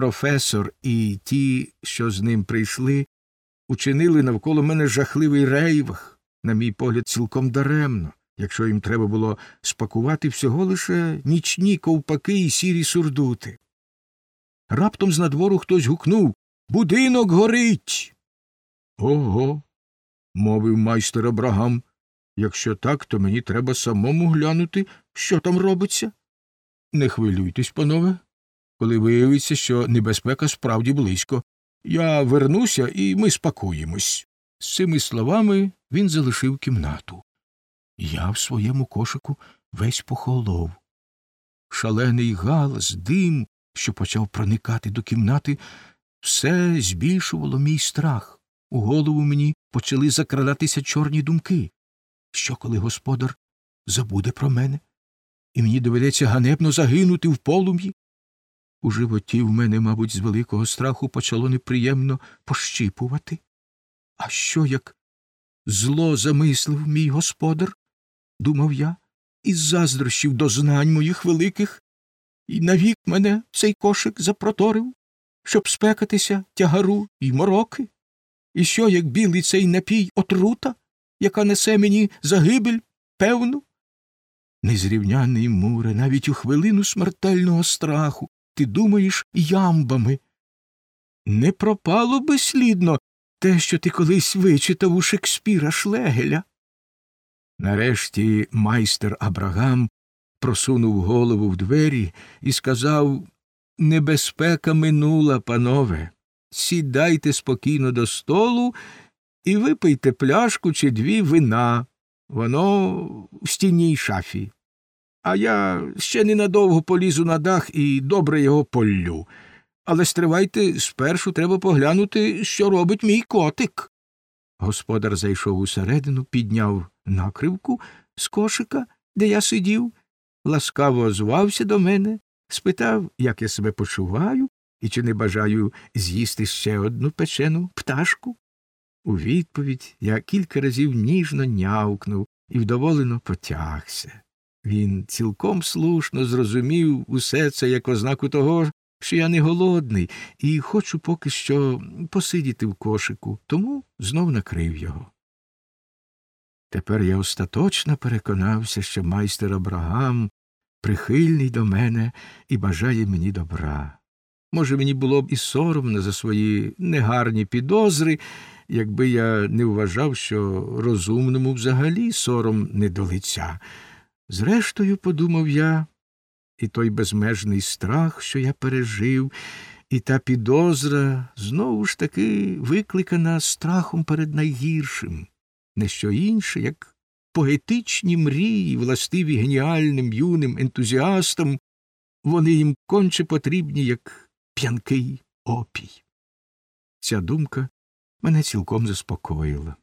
професор і ті, що з ним прийшли, учинили навколо мене жахливий рейвах, на мій погляд, цілком даремно, якщо їм треба було спакувати всього лише нічні ковпаки і сірі сурдути. Раптом з надвору хтось гукнув Будинок горить. Ого. мовив майстер Абрагам. Якщо так, то мені треба самому глянути, що там робиться. Не хвилюйтесь, панове, коли виявиться, що небезпека справді близько. Я вернуся, і ми спакуємось. З цими словами він залишив кімнату. Я в своєму кошику весь похолов. Шалений галас, дим, що почав проникати до кімнати, все збільшувало мій страх. У голову мені почали закрадатися чорні думки. Що, коли господар забуде про мене, і мені доведеться ганебно загинути в полум'ї? У животі в мене, мабуть, з великого страху почало неприємно пощіпувати. А що, як зло замислив мій господар, думав я, із заздрощів до знань моїх великих, і навік мене цей кошик запроторив, щоб спекатися тягару й мороки? І що, як білий цей напій отрута, яка несе мені загибель певну? Незрівняний муре, навіть у хвилину смертельного страху ти думаєш ямбами. Не пропало би слідно те, що ти колись вичитав у Шекспіра Шлегеля. Нарешті майстер Абрагам просунув голову в двері і сказав Небезпека минула, панове. Сідайте спокійно до столу і випийте пляшку чи дві вина. Воно в стінній шафі. А я ще ненадовго полізу на дах і добре його поллю. Але стривайте, спершу треба поглянути, що робить мій котик. Господар зайшов усередину, підняв накривку з кошика, де я сидів, ласкаво озвався до мене, спитав, як я себе почуваю і чи не бажаю з'їсти ще одну печену пташку. У відповідь я кілька разів ніжно нявкнув і вдоволено потягся. Він цілком слушно зрозумів усе це як ознаку того, що я не голодний і хочу поки що посидіти в кошику, тому знов накрив його. Тепер я остаточно переконався, що майстер Абрагам прихильний до мене і бажає мені добра. Може, мені було б і соромно за свої негарні підозри, якби я не вважав, що розумному взагалі сором не до лиця. Зрештою, подумав я, і той безмежний страх, що я пережив, і та підозра знову ж таки викликана страхом перед найгіршим, не що інше, як поетичні мрії, властиві геніальним юним ентузіастам, вони їм конче потрібні, як п'янкий опій. Ця думка мене цілком заспокоїла.